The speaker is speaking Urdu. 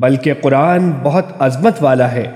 بلکہ قرآن بہت عظمت والا ہے۔